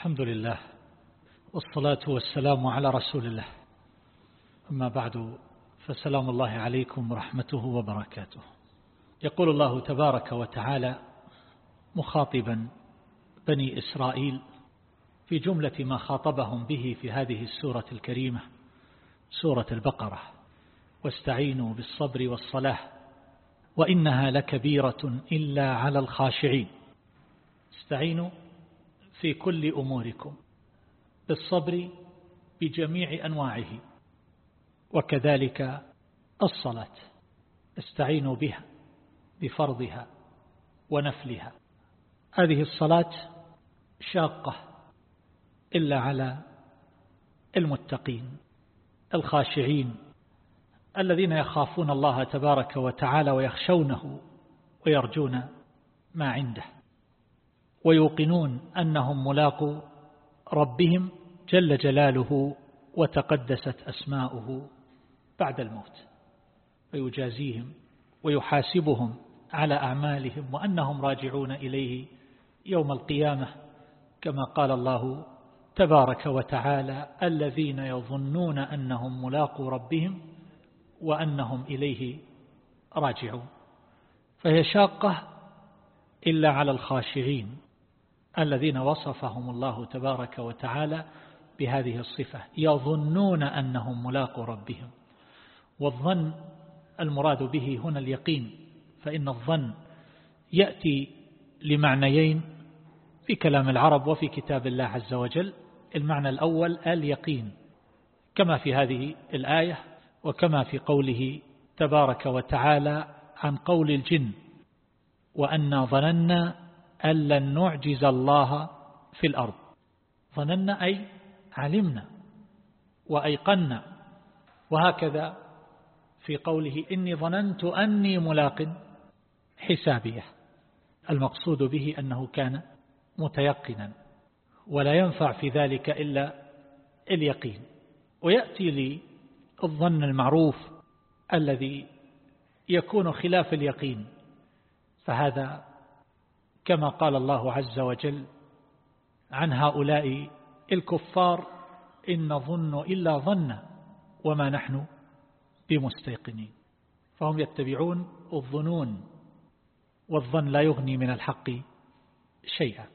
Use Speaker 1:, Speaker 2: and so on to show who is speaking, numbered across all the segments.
Speaker 1: الحمد لله والصلاة والسلام على رسول الله. أما بعد فسلام الله عليكم ورحمته وبركاته. يقول الله تبارك وتعالى مخاطبا بني إسرائيل في جملة ما خاطبهم به في هذه السورة الكريمة سورة البقرة واستعينوا بالصبر والصلاة وإنها لكبيرة إلا على الخاشعين. استعينوا في كل أموركم بالصبر بجميع أنواعه وكذلك الصلاة استعينوا بها بفرضها ونفلها. هذه الصلاة شاقة إلا على المتقين الخاشعين الذين يخافون الله تبارك وتعالى ويخشونه ويرجون ما عنده. ويوقنون أنهم ملاقوا ربهم جل جلاله وتقدست أسماؤه بعد الموت. ويجازيهم ويحاسبهم على أعمالهم وأنهم راجعون إليه يوم القيامة كما قال الله تبارك وتعالى الذين يظنون أنهم ملاقوا ربهم وأنهم إليه راجعون. فهي شاقة إلا على الخاشعين. الذين وصفهم الله تبارك وتعالى بهذه الصفة. يظنون أنهم ملاقوا ربهم. والظن المراد به هنا اليقين فإن الظن يأتي لمعنيين في كلام العرب وفي كتاب الله عز وجل. المعنى الأول اليقين كما في هذه الآية وكما في قوله تبارك وتعالى عن قول الجن وأنا ظننا أن لن نعجز الله في الأرض. ظننا أي علمنا وأيقنا. وهكذا في قوله إني ظننت أني ملاق حسابيه. المقصود به أنه كان متيقنا ولا ينفع في ذلك إلا اليقين. ويأتي لي الظن المعروف الذي يكون خلاف اليقين. فهذا كما قال الله عز وجل عن هؤلاء الكفار إن نظن إلا ظن وما نحن بمستيقنين. فهم يتبعون الظنون والظن لا يغني من الحق شيئا.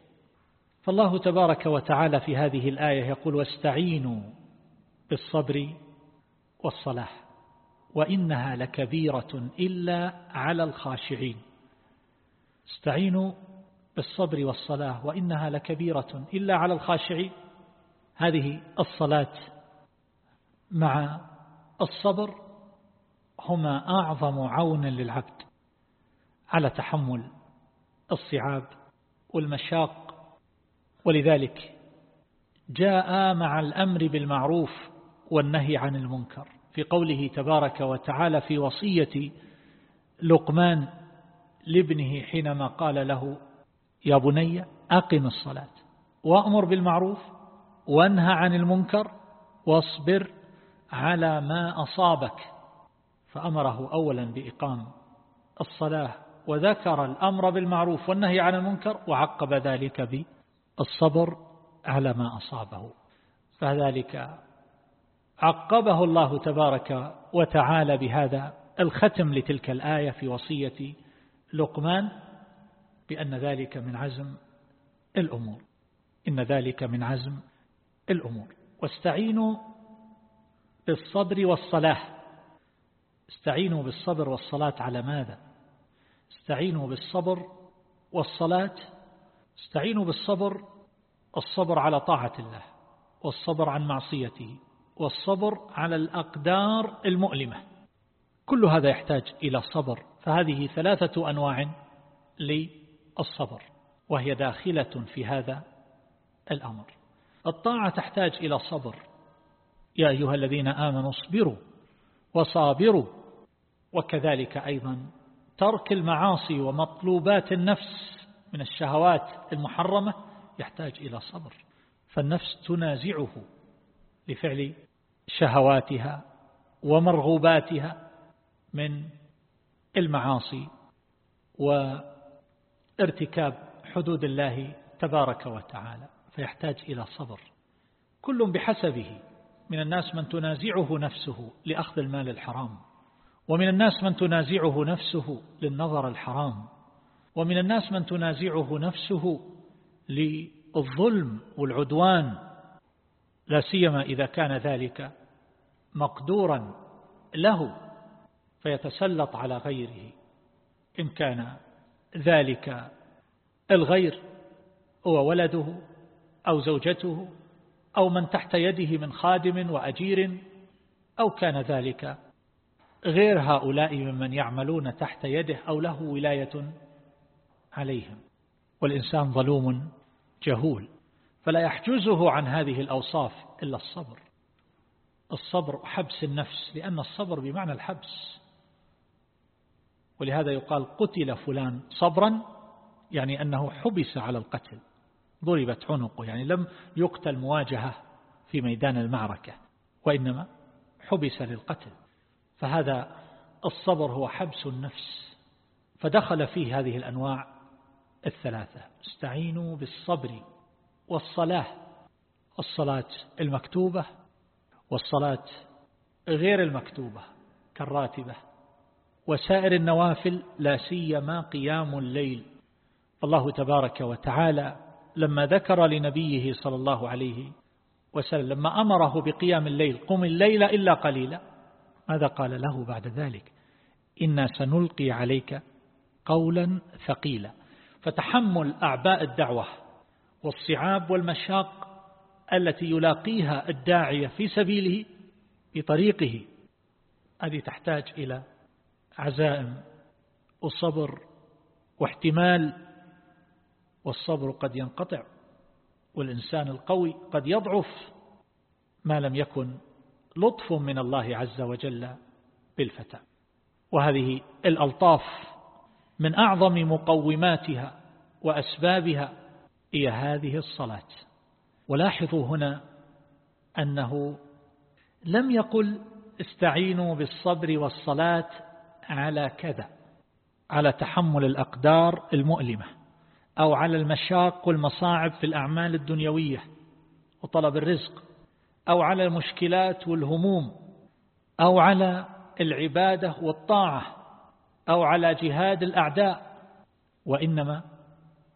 Speaker 1: فالله تبارك وتعالى في هذه الآية يقول واستعينوا بالصبر والصلاح وإنها لكبيرة إلا على الخاشعين. استعينوا بالصبر والصلاة وإنها لكبيرة إلا على الخاشعين هذه الصلاة مع الصبر هما أعظم عون للعبد على تحمل الصعاب والمشاق. ولذلك جاء مع الأمر بالمعروف والنهي عن المنكر. في قوله تبارك وتعالى في وصية لقمان لابنه حينما قال له يا بني أقم الصلاة. وأمر بالمعروف وانهى عن المنكر واصبر على ما أصابك. فأمره أولا بإقام الصلاة وذكر الأمر بالمعروف والنهي عن المنكر وعقب ذلك بالصبر على ما أصابه. فذلك عقبه الله تبارك وتعالى بهذا الختم لتلك الآية في وصية لقمان. بأن ذلك من عزم الأمور. إن ذلك من عزم الأمور. واستعينوا بالصبر والصلاة. استعينوا بالصبر والصلاة على ماذا؟ استعينوا بالصبر والصلاة. استعينوا بالصبر الصبر على طاعة الله والصبر عن معصيته والصبر على الأقدار المؤلمة. كل هذا يحتاج إلى صبر. فهذه ثلاثة أنواع وهي داخلة في هذا الأمر. الطاعة تحتاج إلى صبر. يا أيها الذين آمنوا اصبروا وصابروا. وكذلك أيضا ترك المعاصي ومطلوبات النفس من الشهوات المحرمة يحتاج إلى صبر. فالنفس تنازعه لفعل شهواتها ومرغوباتها من المعاصي وارتكاب حدود الله تبارك وتعالى فيحتاج إلى صبر. كل بحسبه من الناس من تنازعه نفسه لأخذ المال الحرام ومن الناس من تنازعه نفسه للنظر الحرام ومن الناس من تنازعه نفسه للظلم والعدوان. لا سيما إذا كان ذلك مقدورا له فيتسلط على غيره إن كان ذلك الغير هو ولده أو زوجته أو من تحت يده من خادم وأجير أو كان ذلك. غير هؤلاء ممن يعملون تحت يده أو له ولاية عليهم. والإنسان ظلوم جهول فلا يحجزه عن هذه الأوصاف إلا الصبر. الصبر حبس النفس لأن الصبر بمعنى الحبس. ولهذا يقال قتل فلان صبرا يعني أنه حبس على القتل ضربت عنقه يعني لم يقتل مواجهة في ميدان المعركة وإنما حبس للقتل. فهذا الصبر هو حبس النفس. فدخل فيه هذه الأنواع الثلاثة استعينوا بالصبر والصلاة الصلاة المكتوبة والصلاة غير المكتوبة كالراتبة. وسائر النوافل لا سيما قيام الليل. الله تبارك وتعالى لما ذكر لنبيه صلى الله عليه وسلم لما أمره بقيام الليل قم الليل إلا قليلا. ماذا قال له بعد ذلك؟ إنا سنلقي عليك قولا ثقيلا. فتحمل أعباء الدعوة والصعاب والمشاق التي يلاقيها الداعية في سبيله بطريقه. هذه تحتاج إلى عزائم وصبر واحتمال والصبر قد ينقطع والإنسان القوي قد يضعف ما لم يكن لطف من الله عز وجل بالفتى. وهذه الألطاف من أعظم مقوماتها وأسبابها هي هذه الصلاة. ولاحظوا هنا أنه لم يقل استعينوا بالصبر والصلاة على كذا على تحمل الأقدار المؤلمة أو على المشاق والمصاعب في الأعمال الدنيوية وطلب الرزق أو على المشكلات والهموم أو على العبادة والطاعة أو على جهاد الأعداء وإنما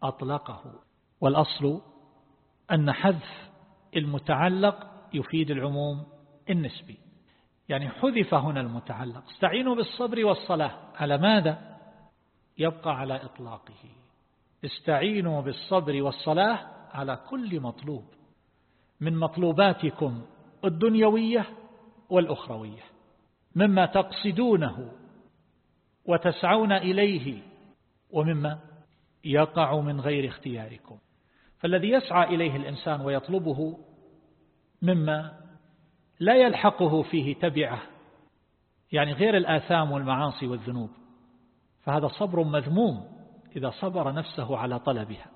Speaker 1: أطلقه. والأصل أن حذف المتعلق يفيد العموم النسبي. يعني حذف هنا المتعلق. استعينوا بالصبر والصلاة. على ماذا؟ يبقى على إطلاقه. استعينوا بالصبر والصلاة على كل مطلوب. من مطلوباتكم الدنيوية والأخروية. مما تقصدونه وتسعون إليه ومما يقع من غير اختياركم. فالذي يسعى إليه الإنسان ويطلبه مما لا يلحقه فيه تبعه يعني غير الآثام والمعاصي والذنوب. فهذا صبر مذموم إذا صبر نفسه على طلبها.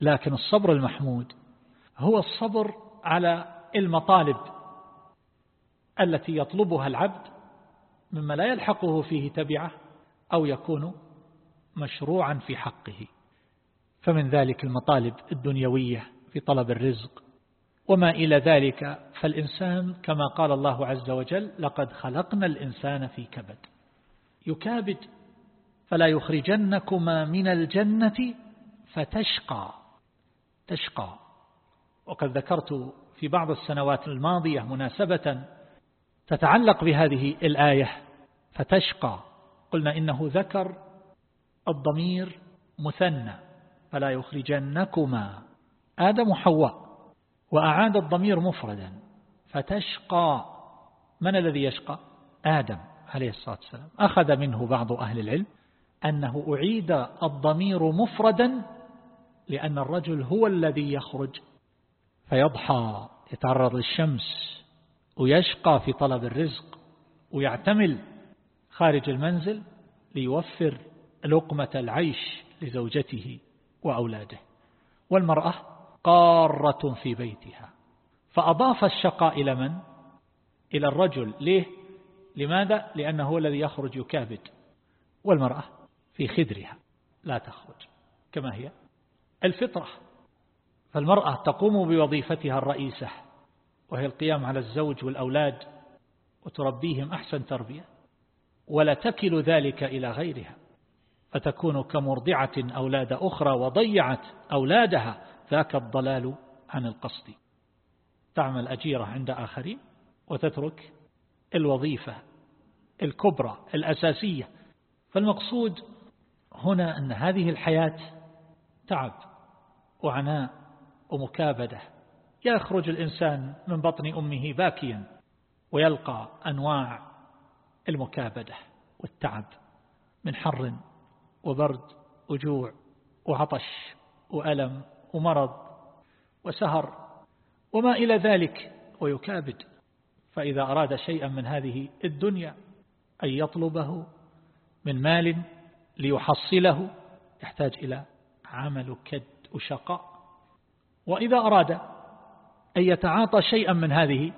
Speaker 1: لكن الصبر المحمود هو الصبر على المطالب التي يطلبها العبد مما لا يلحقه فيه تبعه أو يكون مشروعا في حقه. فمن ذلك المطالب الدنيوية في طلب الرزق وما إلى ذلك فالإنسان كما قال الله عز وجل لقد خلقنا الإنسان في كبد. يكابد فلا يخرجنكما من الجنة فتشقى. تشقى. وقد ذكرت في بعض السنوات الماضية مناسبة تتعلق بهذه الآية فتشقى. قلنا إنه ذكر الضمير مثنى فلا يخرجنكما. آدم وحواء. وأعاد الضمير مفردا فتشقى. من الذي يشقى؟ آدم عليه الصلاة والسلام. أخذ منه بعض أهل العلم أنه أعيد الضمير مفردا لأن الرجل هو الذي يخرج فيضحى يتعرض للشمس ويشقى في طلب الرزق ويعتمل خارج المنزل ليوفر لقمة العيش لزوجته وأولاده. والمرأة قارة في بيتها فأضاف الشقاء إلى من؟ إلى الرجل ليه؟ لماذا؟ لأنه هو الذي يخرج يكابد والمرأة في خدرها لا تخرج كما هي الفطرة فالمرأة تقوم بوظيفتها الرئيسة وهي القيام على الزوج والأولاد وتربيهم أحسن تربية ولا تكل ذلك إلى غيرها فتكون كمرضعة أولاد أخرى وضيعت أولادها ذاك الضلال عن القصد. تعمل أجيرة عند آخرين وتترك الوظيفة الكبرى الأساسية. فالمقصود هنا أن هذه الحياة تعب وعناء ومكابدة. يخرج الإنسان من بطن أمه باكيا ويلقى أنواع المكابدة والتعب من حر وبرد وجوع وعطش وألم ومرض وسهر وما إلى ذلك ويكابد. فإذا أراد شيئا من هذه الدنيا أن يطلبه من مال ليحصله يحتاج إلى عمل كد وشقاء. وإذا أراد أن يتعاطى شيئا من هذه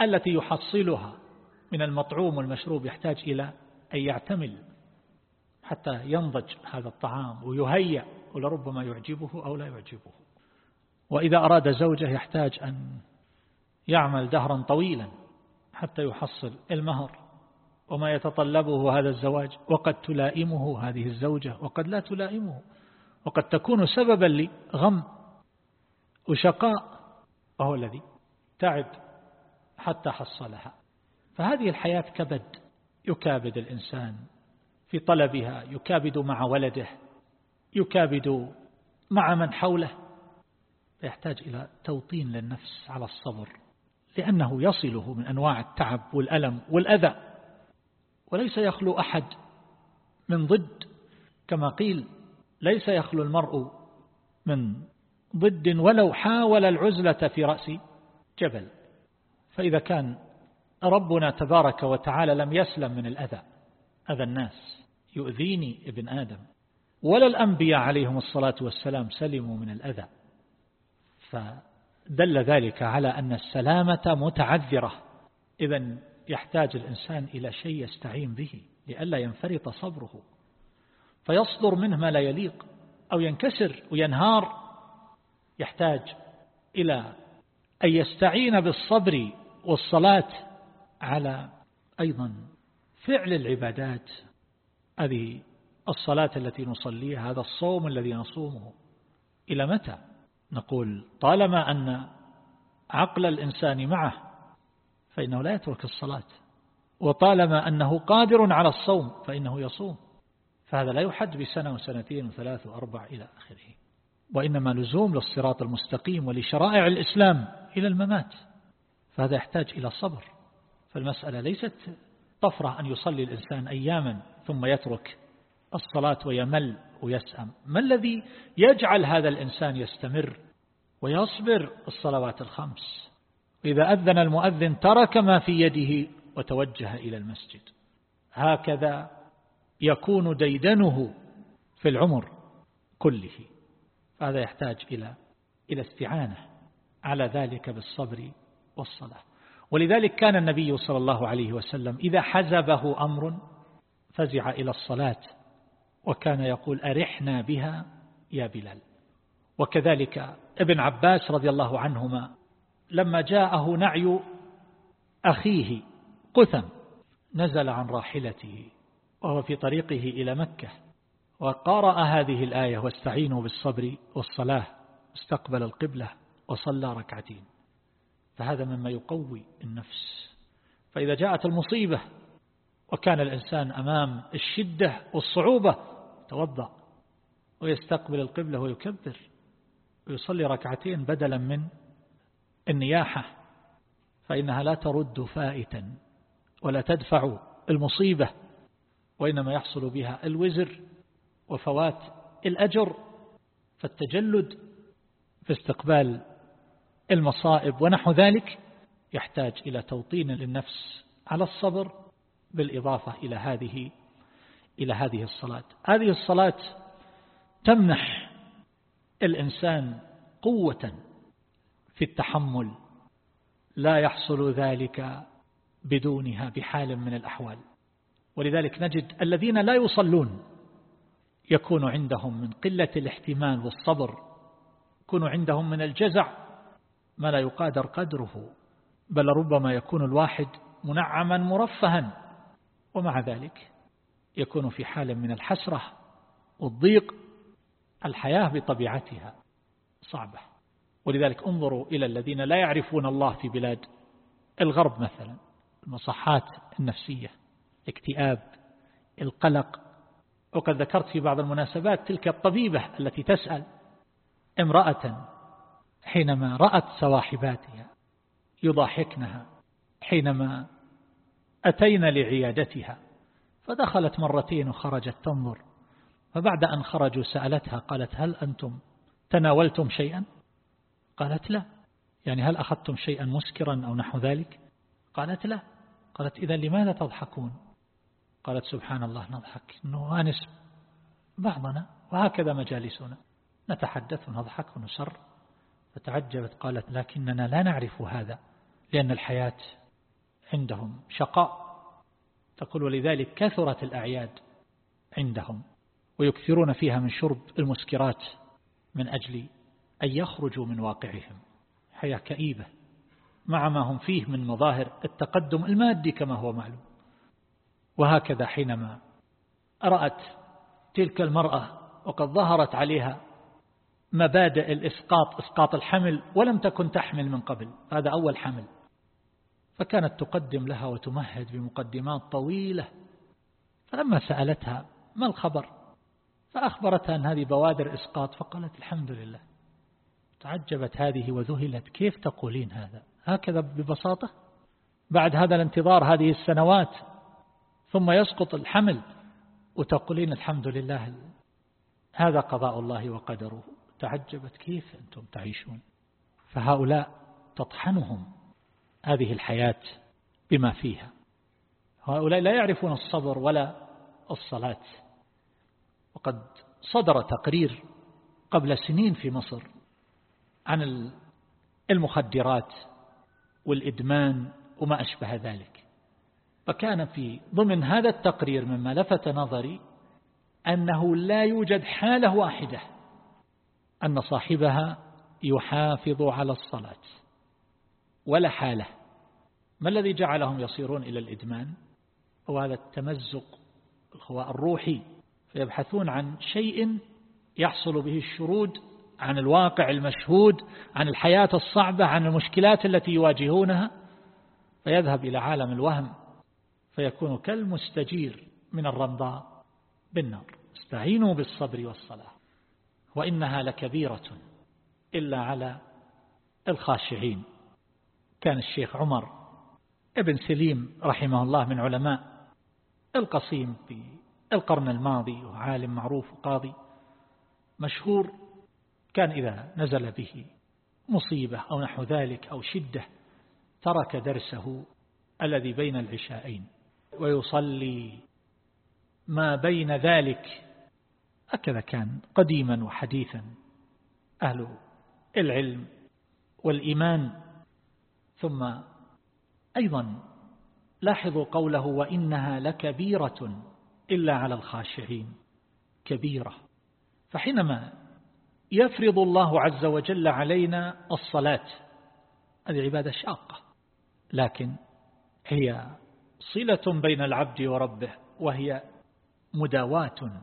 Speaker 1: التي يحصلها من المطعوم والمشروب يحتاج إلى أن يعتمل حتى ينضج هذا الطعام ويهيأ ولربما يعجبه أو لا يعجبه. وإذا أراد زوجه يحتاج أن يعمل دهرا طويلا حتى يحصل المهر. وما يتطلبه هذا الزواج وقد تلائمه هذه الزوجة وقد لا تلائمه. وقد تكون سببا لغم وشقاء وهو الذي تعب حتى حصلها. فهذه الحياة كبد يكابد الإنسان. في طلبها يكابد مع ولده يكابد مع من حوله. فيحتاج إلى توطين للنفس على الصبر لأنه يصله من أنواع التعب والألم والأذى. وليس يخلو أحد من ضد كما قيل ليس يخلو المرء من ضد ولو حاول العزلة في رأس جبل. فإذا كان ربنا تبارك وتعالى لم يسلم من الأذى أذى الناس. يؤذيني ابن آدم. ولا الأنبياء عليهم الصلاة والسلام سلموا من الأذى. فدل ذلك على أن السلامة متعذرة. إذا يحتاج الإنسان إلى شيء يستعين به لئلا ينفرط صبره. فيصدر منه ما لا يليق أو ينكسر وينهار. يحتاج إلى أن يستعين بالصبر والصلاة على أيضا فعل العبادات هذه الصلاة التي نصليها هذا الصوم الذي نصومه. إلى متى؟ نقول طالما أن عقل الإنسان معه فإنه لا يترك الصلاة. وطالما أنه قادر على الصوم فإنه يصوم. فهذا لا يحد بسنة وسنتين وثلاث وأربع إلى آخره. وإنما لزوم للصراط المستقيم ولشرائع الإسلام إلى الممات. فهذا يحتاج إلى صبر. فالمسألة ليست طفرة أن يصلي الإنسان أياما. ثم يترك الصلاة ويمل ويسأم. ما الذي يجعل هذا الإنسان يستمر ويصبر؟ الصلوات الخمس. إذا أذن المؤذن ترك ما في يده وتوجه إلى المسجد. هكذا يكون ديدنه في العمر كله. هذا يحتاج إلى إلى استعانة على ذلك بالصبر والصلاة. ولذلك كان النبي صلى الله عليه وسلم إذا حزبه أمر فزع إلى الصلاة وكان يقول أرحنا بها يا بلال. وكذلك ابن عباس رضي الله عنهما لما جاءه نعي أخيه قثم نزل عن راحلته وهو في طريقه إلى مكة وقارأ هذه الآية واستعينوا بالصبر والصلاة استقبل القبلة وصلى ركعتين. فهذا مما يقوي النفس. فإذا جاءت المصيبة وكان الإنسان أمام الشدة والصعوبة توضأ ويستقبل القبلة ويكبر ويصلي ركعتين بدلا من النياحة فإنها لا ترد فائتا ولا تدفع المصيبة وإنما يحصل بها الوزر وفوات الأجر فالتجلد في استقبال المصائب ونحو ذلك يحتاج إلى توطين للنفس على الصبر بالإضافة إلى هذه إلى هذه الصلاة. هذه الصلاة تمنح الإنسان قوة في التحمل لا يحصل ذلك بدونها بحال من الأحوال. ولذلك نجد الذين لا يصلون يكون عندهم من قلة الاحتمال والصبر يكون عندهم من الجزع ما لا يقادر قدره بل ربما يكون الواحد منعما مرفها. ومع ذلك يكون في حال من الحسرة والضيق الحياة بطبيعتها صعبة. ولذلك انظروا إلى الذين لا يعرفون الله في بلاد الغرب مثلا المصحات النفسية الاكتئاب القلق. وقد ذكرت في بعض المناسبات تلك الطبيبة التي تسأل امرأة حينما رأت سواحباتها يضاحكنها حينما أتينا لعيادتها. فدخلت مرتين وخرجت تنظر. فبعد أن خرجوا سألتها قالت هل أنتم تناولتم شيئا؟ قالت لا. يعني هل أخذتم شيئا مسكرا أو نحو ذلك؟ قالت لا. قالت إذا لماذا تضحكون؟ قالت سبحان الله نضحك. نوانس بعضنا وهكذا مجالسنا. نتحدث ونضحك ونسر. فتعجبت قالت لكننا لا نعرف هذا لأن الحياة عندهم شقاء. تقول ولذلك كثرت الأعياد عندهم ويكثرون فيها من شرب المسكرات من أجل أن يخرجوا من واقعهم. حياة كئيبة مع ما هم فيه من مظاهر التقدم المادي كما هو معلوم. وهكذا حينما رأت تلك المرأة وقد ظهرت عليها مبادئ الإسقاط إسقاط الحمل ولم تكن تحمل من قبل. هذا أول حمل. فكانت تقدم لها وتمهد بمقدمات طويلة. فلما سألتها ما الخبر؟ فأخبرتها أن هذه بوادر إسقاط فقالت الحمد لله. تعجبت هذه وذهلت. كيف تقولين هذا؟ هكذا ببساطة؟ بعد هذا الانتظار هذه السنوات ثم يسقط الحمل وتقولين الحمد لله هذا قضاء الله وقدره. تعجبت. كيف أنتم تعيشون؟ فهؤلاء تطحنهم. هذه الحياة بما فيها. هؤلاء لا يعرفون الصبر ولا الصلاة. وقد صدر تقرير قبل سنين في مصر عن المخدرات والإدمان وما أشبه ذلك. فكان في ضمن هذا التقرير مما لفت نظري أنه لا يوجد حالة واحدة أن صاحبها يحافظ على الصلاة. ولا حالة. ما الذي جعلهم يصيرون إلى الإدمان؟ هو هذا التمزق الروحي. فيبحثون عن شيء يحصل به الشرود عن الواقع المشهود عن الحياة الصعبة عن المشكلات التي يواجهونها. فيذهب إلى عالم الوهم. فيكون كالمستجير من الرمضاء بالنار. استعينوا بالصبر والصلاة. وإنها لكبيرة إلا على الخاشعين. كان الشيخ عمر ابن سليم رحمه الله من علماء القصيم في القرن الماضي وعالم معروف وقاضي مشهور كان إذا نزل به مصيبة أو نحو ذلك أو شدة ترك درسه الذي بين العشاءين ويصلي ما بين ذلك. هكذا كان قديما وحديثا أهل العلم والإيمان. ثم أيضا لاحظوا قوله وإنها لكبيرة إلا على الخاشعين. كبيرة. فحينما يفرض الله عز وجل علينا الصلاة هذه عبادة شاقة. لكن هي صلة بين العبد وربه وهي مداواة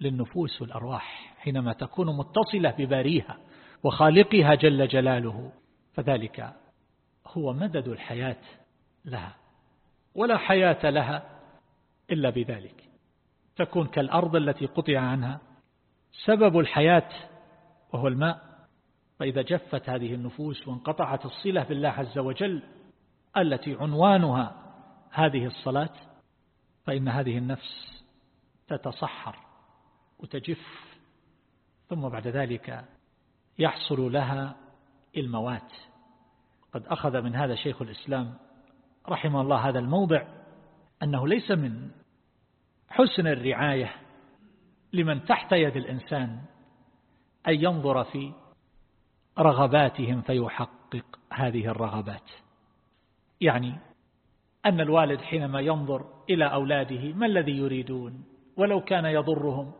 Speaker 1: للنفوس والأرواح حينما تكون متصلة بباريها وخالقها جل جلاله. فذلك هو مدد الحياة لها ولا حياة لها إلا بذلك. تكون كالأرض التي قطع عنها. سبب الحياة وهو الماء. فإذا جفت هذه النفوس وانقطعت الصلة بالله عز وجل التي عنوانها هذه الصلاة فإن هذه النفس تتصحر وتجف ثم بعد ذلك يحصل لها الموات. قد أخذ من هذا شيخ الإسلام رحمه الله هذا الموضع أنه ليس من حسن الرعاية لمن تحت يد الإنسان أن ينظر في رغباتهم فيحقق هذه الرغبات. يعني أن الوالد حينما ينظر إلى أولاده ما الذي يريدون؟ ولو كان يضرهم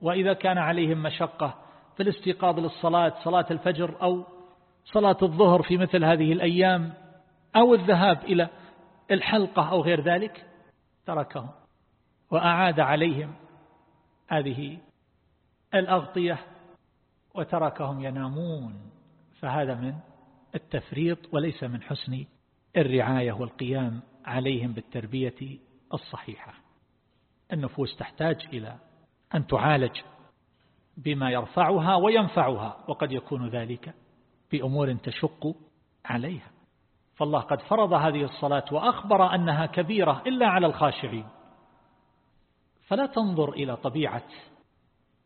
Speaker 1: وإذا كان عليهم مشقة في الاستيقاظ للصلاة صلاة الفجر أو صلاة الظهر في مثل هذه الأيام أو الذهاب إلى الحلقة أو غير ذلك تركهم وأعاد عليهم هذه الأغطية وتركهم ينامون. فهذا من التفريط وليس من حسن الرعاية والقيام عليهم بالتربية الصحيحة. النفوس تحتاج إلى أن تعالج بما يرفعها وينفعها وقد يكون ذلك بأمور تشق عليها. فالله قد فرض هذه الصلاة وأخبر أنها كبيرة إلا على الخاشعين. فلا تنظر إلى طبيعة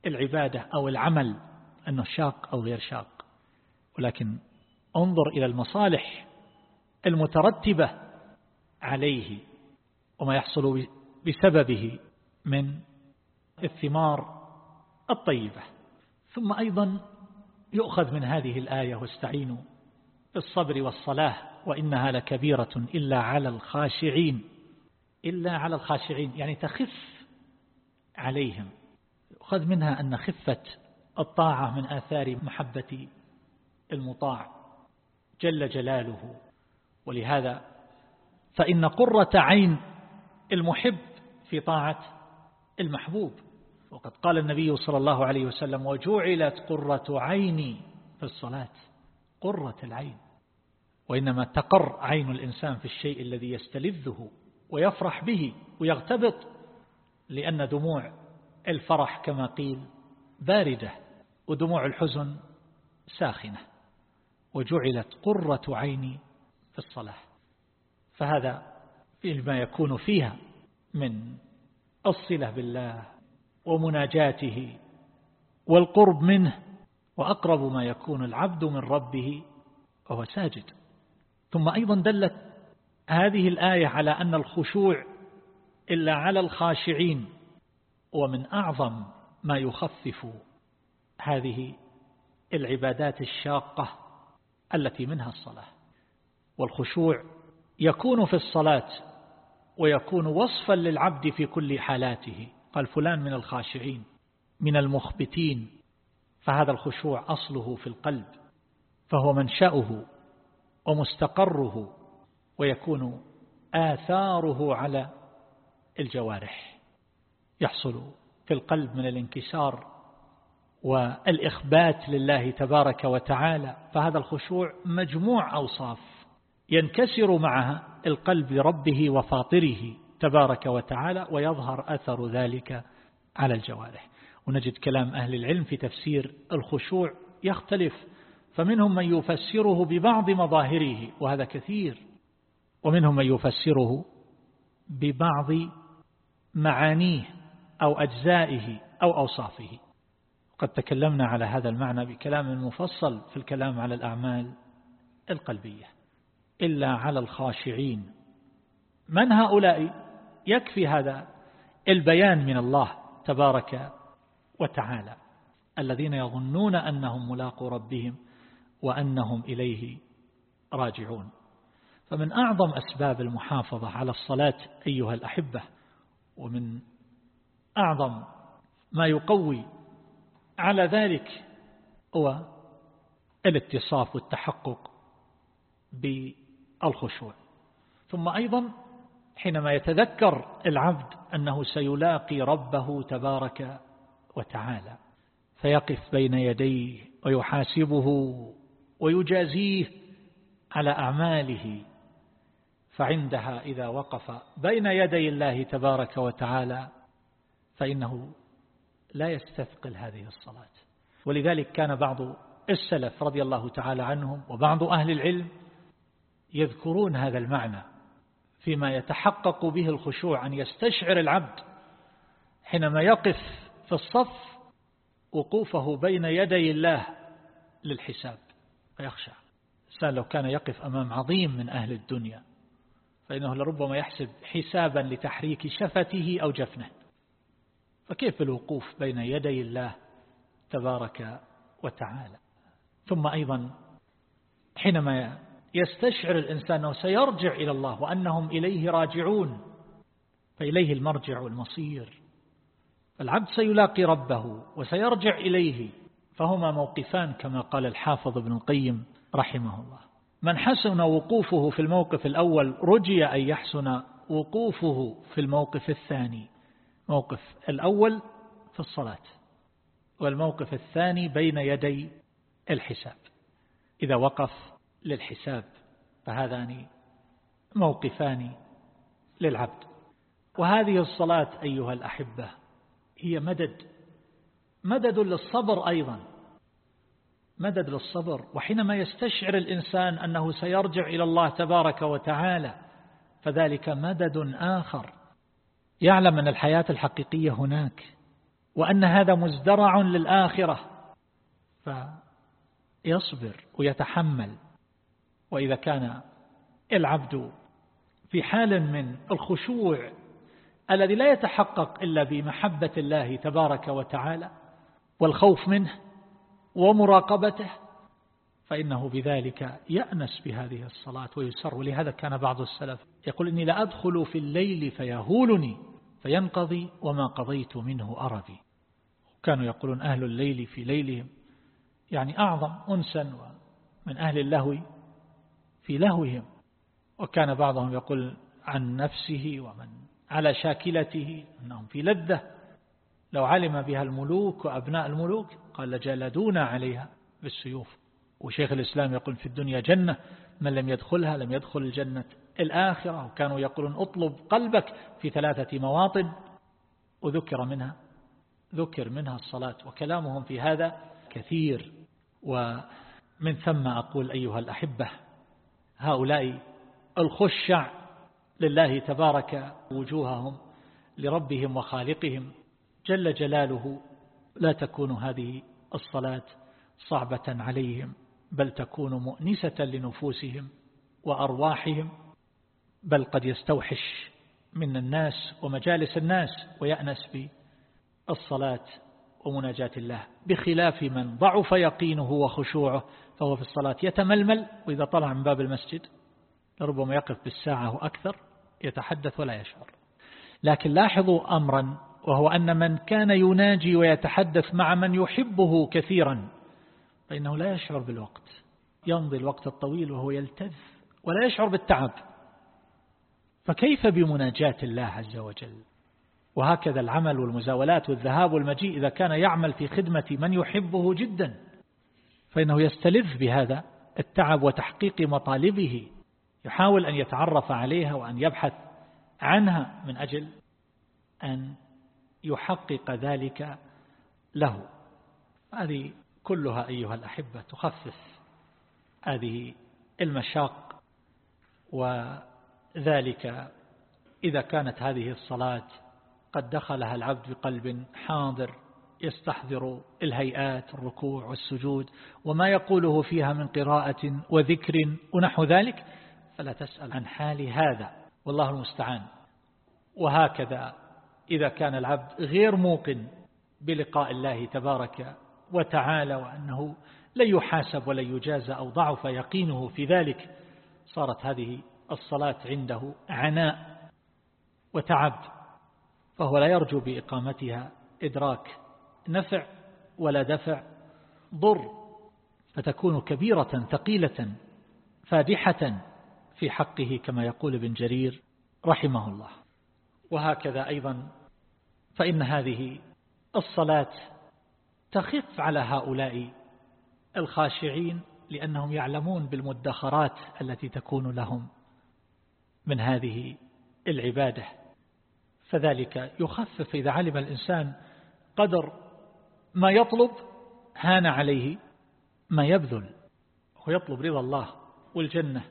Speaker 1: العبادة أو العمل أنه شاق أو غير شاق. ولكن انظر إلى المصالح المترتبة عليه وما يحصل بسببه من الثمار الطيبة. ثم أيضا يؤخذ من هذه الآية واستعينوا بالصبر والصلاة وإنها لكبيرة إلا على الخاشعين إلا على الخاشعين يعني تخف عليهم. يؤخذ منها أن خفة الطاعة من آثار محبة المطاع جل جلاله. ولهذا فإن قرة عين المحب في طاعة المحبوب. وقد قال النبي صلى الله عليه وسلم وجعلت قرة عيني في الصلاة. قرة العين. وإنما تقر عين الإنسان في الشيء الذي يستلذه ويفرح به ويغتبط لأن دموع الفرح كما قيل باردة ودموع الحزن ساخنة. وجعلت قرة عيني في الصلاة. فهذا ما يكون فيها من الصلة بالله ومناجاته والقرب منه وأقرب ما يكون العبد من ربه وهو ساجد. ثم أيضا دلت هذه الآية على أن الخشوع إلا على الخاشعين ومن أعظم ما يخفف هذه العبادات الشاقة التي منها الصلاة. والخشوع يكون في الصلاة ويكون وصفا للعبد في كل حالاته. قال فلان من الخاشعين من المخبتين فهذا الخشوع أصله في القلب فهو منشأه ومستقره ويكون آثاره على الجوارح يحصل في القلب من الانكسار والإخبات لله تبارك وتعالى فهذا الخشوع مجموع أوصاف ينكسر معها القلب لربه وفاطره. تبارك وتعالى ويظهر أثر ذلك على الجوارح. ونجد كلام أهل العلم في تفسير الخشوع يختلف فمنهم من يفسره ببعض مظاهره وهذا كثير ومنهم من يفسره ببعض معانيه أو أجزائه أو أوصافه. قد تكلمنا على هذا المعنى بكلام مفصل في الكلام على الأعمال القلبية. إلا على الخاشعين. من هؤلاء؟ يكفي هذا البيان من الله تبارك وتعالى. الذين يظنون أنهم ملاقوا ربهم وأنهم إليه راجعون. فمن أعظم أسباب المحافظة على الصلاة أيها الأحبة ومن أعظم ما يقوي على ذلك هو الاتصاف والتحقق بالخشوع. ثم أيضا حينما يتذكر العبد أنه سيلاقي ربه تبارك وتعالى فيقف بين يديه ويحاسبه ويجازيه على أعماله فعندها إذا وقف بين يدي الله تبارك وتعالى فإنه لا يستثقل هذه الصلاة. ولذلك كان بعض السلف رضي الله تعالى عنهم وبعض أهل العلم يذكرون هذا المعنى فيما يتحقق به الخشوع أن يستشعر العبد حينما يقف في الصف وقوفه بين يدي الله للحساب فيخشى الإنسان لو كان يقف أمام عظيم من أهل الدنيا فإنه لربما يحسب حسابا لتحريك شفته أو جفنه. فكيف الوقوف بين يدي الله تبارك وتعالى؟ ثم أيضا حينما يستشعر الإنسان أنه سيرجع إلى الله وأنهم إليه راجعون فإليه المرجع والمصير. العبد سيلاقي ربه وسيرجع إليه فهما موقفان كما قال الحافظ ابن القيم رحمه الله. من حسن وقوفه في الموقف الأول رجي أن يحسن وقوفه في الموقف الثاني. موقف الأول في الصلاة والموقف الثاني بين يدي الحساب. إذا وقف للحساب فهذان موقفان للعبد. وهذه الصلاة أيها الأحبة هي مدد مدد للصبر أيضا مدد للصبر. وحينما يستشعر الإنسان أنه سيرجع إلى الله تبارك وتعالى فذلك مدد آخر. يعلم أن الحياة الحقيقية هناك وأن هذا مزدرع للآخرة. فيصبر ويتحمل. وإذا كان العبد في حال من الخشوع الذي لا يتحقق إلا بمحبة الله تبارك وتعالى والخوف منه ومراقبته فإنه بذلك يأنس بهذه الصلاة ويسر. ولهذا كان بعض السلف يقول إني لأدخل في الليل فيهولني فينقضي وما قضيت منه أربي كانوا يقولون أهل الليل في ليلهم يعني أعظم أنسا من أهل اللهو في لهوهم. وكان بعضهم يقول عن نفسه ومن على شاكلته أنهم في لذة. لو علم بها الملوك وأبناء الملوك قال لجلدونا عليها بالسيوف. وشيخ الإسلام يقول في الدنيا جنة من لم يدخلها لم يدخل الجنة. الآخرة وكانوا يقولون اطلب قلبك في ثلاثة مواطن. وذكر منها ذكر منها الصلاة. وكلامهم في هذا كثير. ومن ثم أقول أيها الأحبة هؤلاء الخشع لله تبارك وجوههم لربهم وخالقهم. جل جلاله لا تكون هذه الصلاة صعبة عليهم بل تكون مؤنسة لنفوسهم وأرواحهم بل قد يستوحش من الناس ومجالس الناس ويأنس بالصلاة ومناجاة الله بخلاف من ضعف يقينه وخشوعه فهو في الصلاة يتململ وإذا طلع من باب المسجد لربما يقف بالساعة وأكثر يتحدث ولا يشعر. لكن لاحظوا أمرا وهو أن من كان يناجي ويتحدث مع من يحبه كثيرا فإنه لا يشعر بالوقت. يمضي الوقت الطويل وهو يلتذ ولا يشعر بالتعب. فكيف بمناجاة الله عز وجل؟ وهكذا العمل والمزاولات والذهاب والمجيء إذا كان يعمل في خدمة من يحبه جدا فإنه يستلذ بهذا التعب وتحقيق مطالبه يحاول أن يتعرف عليها وأن يبحث عنها من أجل أن يحقق ذلك له. هذه كلها أيها الأحبة تخفف هذه المشاق وذلك إذا كانت هذه الصلاة قد دخلها العبد بقلب حاضر يستحضر الهيئات الركوع والسجود وما يقوله فيها من قراءة وذكر ونحو ذلك فلا تسأل عن حال هذا. والله المستعان. وهكذا إذا كان العبد غير موقن بلقاء الله تبارك وتعالى وأنه لن يحاسب ولن يجازى أو ضعف يقينه في ذلك صارت هذه الصلاة عنده عناء وتعب. فهو لا يرجو بإقامتها إدراك نفع ولا دفع ضر فتكون كبيرة ثقيلة فادحة في حقه كما يقول ابن جرير رحمه الله. وهكذا أيضا فإن هذه الصلاة تخف على هؤلاء الخاشعين لأنهم يعلمون بالمدخرات التي تكون لهم من هذه العبادة. فذلك يخفف إذا علم الإنسان قدر ما يطلب هان عليه ما يبذل ويطلب رضا الله والجنة.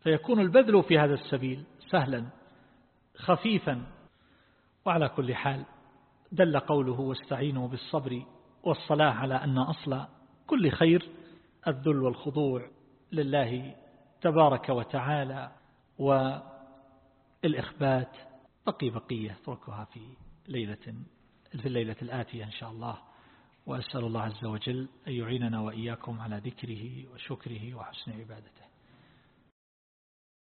Speaker 1: فيكون البذل في هذا السبيل سهلا خفيفا وعلى كل حال دل قوله واستعينوا بالصبر والصلاة على أن أصل كل خير الذل والخضوع لله تبارك وتعالى والإخبات بقي بقية اتركها في ليلة في الليلة الآتية إن شاء الله. وأسأل الله عز وجل أن يعيننا وإياكم على ذكره وشكره وحسن عبادته.